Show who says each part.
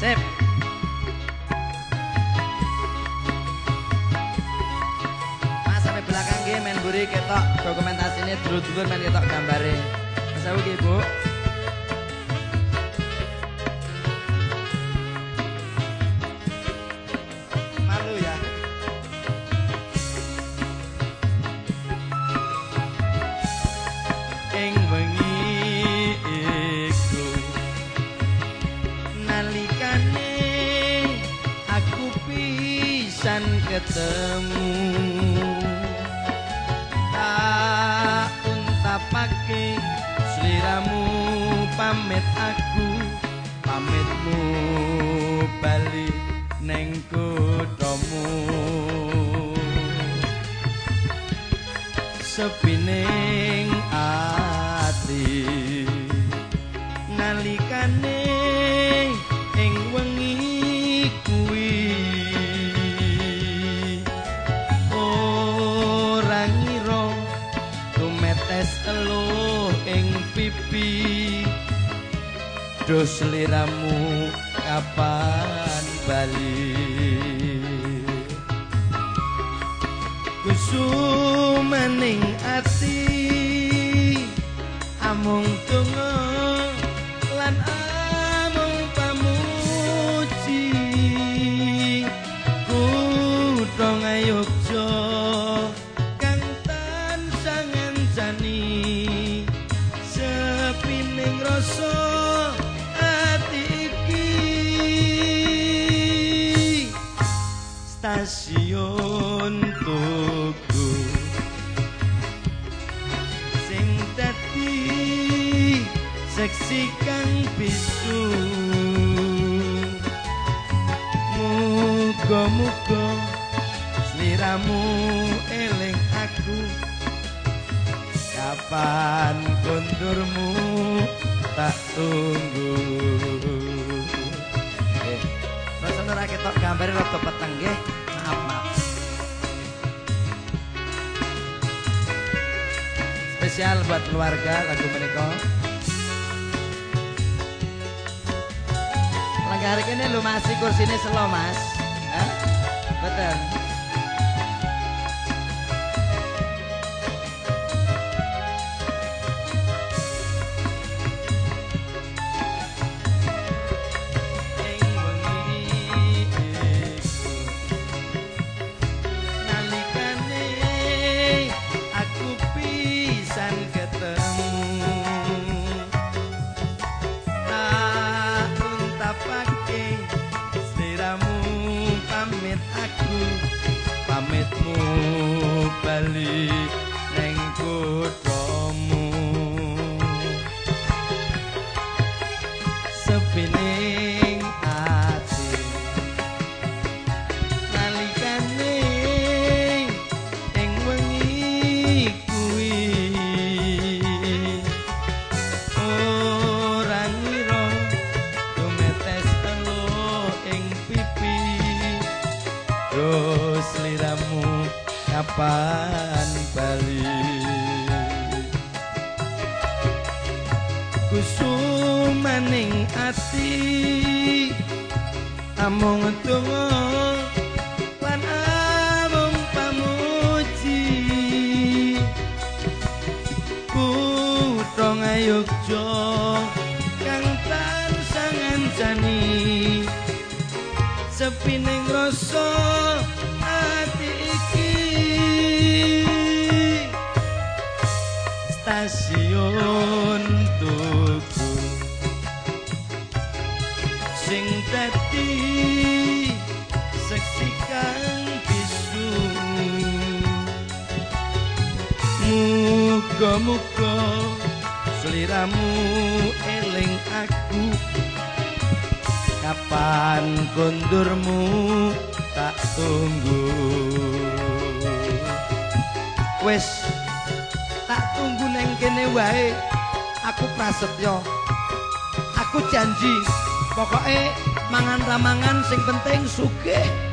Speaker 1: Sip. Mas sampai belakang nggih men buri ketok dokumentasine dulur-dulur men ketok gambare. Mas aku nggih, Bu. Pisan ketemu. Tak untapake sliramu pamit aku pamitmu bali neng kuthamu sepining ati nalikane pipi dos liramu kapan bali kusumaning ati amung tunggu lan amung pamuji. Kutha ngayogja kang tansah ngancani stasiun tugu sing dadi seksi kang bisu. Muga-muga sliramu eling aku. Kapan kondurmu tak tunggu? Eh masa ora ketok gambare rada peteng nggih spesial buat keluarga lagu menika. Lagi hari lu masih kursinya selo mas. Hah? betul sliramu pamit aku pamitmu bali neng kuthamu kapan bali. Kusumaning ati amung tunggu lan amung pamuji. Kutha ngayogja kang tansah ngancani sepining rasa stasiun tuku sing dadi seksi kang bisu. Muga-muga sliramu eling aku. Kapan kondurmu tak tunggu wis tak tunggu neng kene wae. Aku prasetyo. Aku janji pokoknya mangan ramangan sing penting sugih